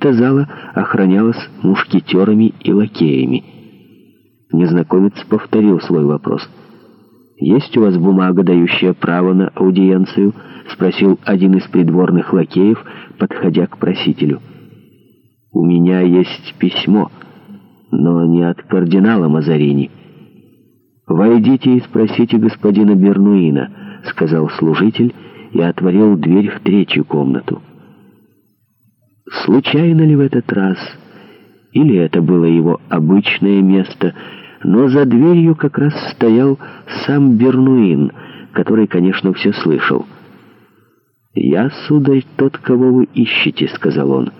Эта зала охранялась мушкетерами и лакеями. Незнакомец повторил свой вопрос. «Есть у вас бумага, дающая право на аудиенцию?» — спросил один из придворных лакеев, подходя к просителю. «У меня есть письмо, но не от кардинала Мазарини». «Войдите и спросите господина Бернуина», — сказал служитель и отворил дверь в третью комнату. Случайно ли в этот раз? Или это было его обычное место? Но за дверью как раз стоял сам Бернуин, который, конечно, все слышал. «Я, сударь, тот, кого вы ищете», — сказал он.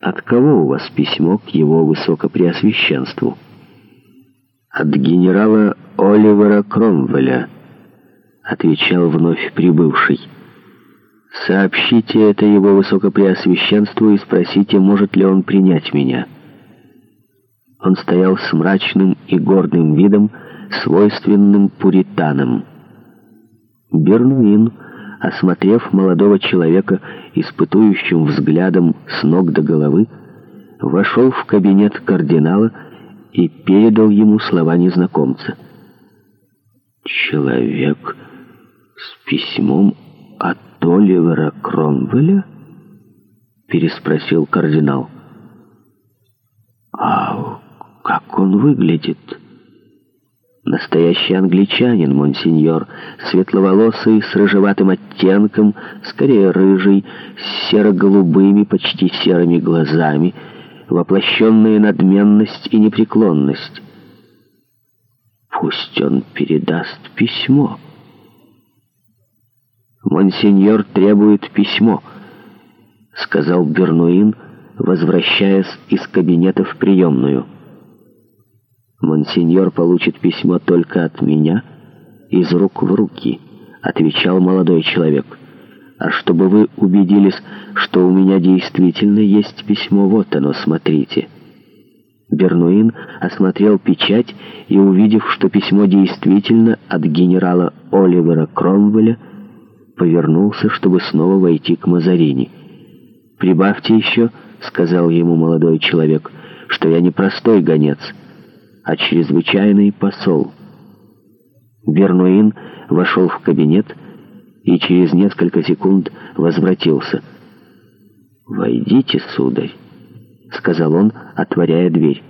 «От кого у вас письмо к его высокопреосвященству?» «От генерала Оливера Кромвеля», — отвечал вновь прибывший. Сообщите это его высокопреосвященству и спросите, может ли он принять меня. Он стоял с мрачным и гордым видом, свойственным пуританам. Бернуин, осмотрев молодого человека испытующим взглядом с ног до головы, вошел в кабинет кардинала и передал ему слова незнакомца. «Человек с письмом от Толивера Кромвеля?» — переспросил кардинал. «А как он выглядит?» «Настоящий англичанин, монсеньор, светловолосый, с рыжеватым оттенком, скорее рыжий, с серо-голубыми, почти серыми глазами, воплощенная надменность и непреклонность. Пусть он передаст письмо». «Монсеньор требует письмо», — сказал Бернуин, возвращаясь из кабинета в приемную. «Монсеньор получит письмо только от меня, из рук в руки», — отвечал молодой человек. «А чтобы вы убедились, что у меня действительно есть письмо, вот оно, смотрите». Бернуин осмотрел печать и, увидев, что письмо действительно от генерала Оливера Кромвеля, повернулся, чтобы снова войти к Мазарини. «Прибавьте еще», — сказал ему молодой человек, — «что я не простой гонец, а чрезвычайный посол». Бернуин вошел в кабинет и через несколько секунд возвратился. «Войдите, сударь», — сказал он, отворяя дверь.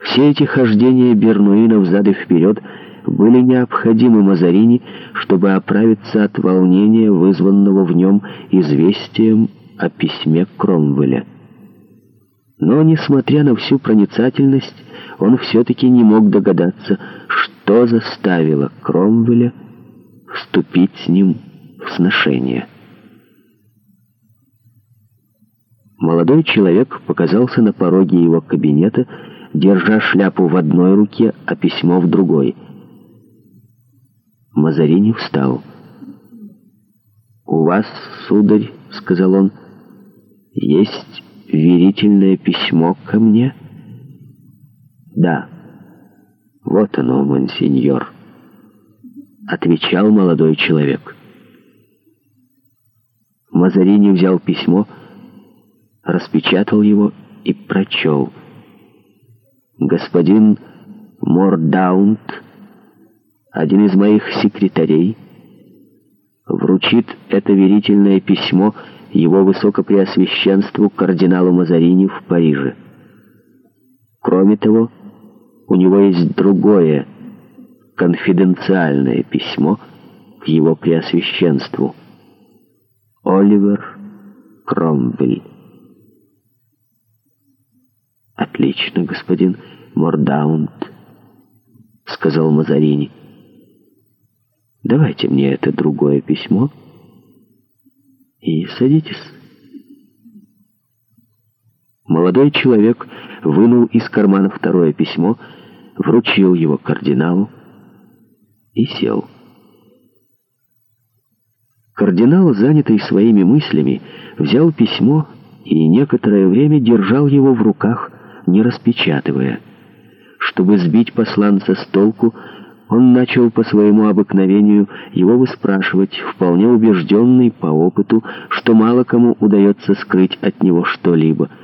Все эти хождения Бернуина взад и вперед — были необходимы Мазарини, чтобы оправиться от волнения, вызванного в нем известием о письме Кромвеля. Но, несмотря на всю проницательность, он все-таки не мог догадаться, что заставило Кромвеля вступить с ним в сношение. Молодой человек показался на пороге его кабинета, держа шляпу в одной руке, а письмо в другой — Мазарини встал. «У вас, сударь, — сказал он, — есть верительное письмо ко мне?» «Да». «Вот оно, монсеньор», — отвечал молодой человек. Мазарини взял письмо, распечатал его и прочел. «Господин Мордаунт один из моих секретарей вручит это верительное письмо его высокопреосвященству кардиналу Мазарини в Париже. Кроме того, у него есть другое конфиденциальное письмо к его преосвященству. Оливер Кромвель. «Отлично, господин Мордаунд», — сказал Мазарини. Давайте мне это другое письмо и садитесь. Молодой человек вынул из кармана второе письмо, вручил его кардиналу и сел. Кардинал, занятый своими мыслями, взял письмо и некоторое время держал его в руках, не распечатывая. Чтобы сбить посланца с толку, он начал по своему обыкновению его выспрашивать, вполне убежденный по опыту, что мало кому удается скрыть от него что-либо —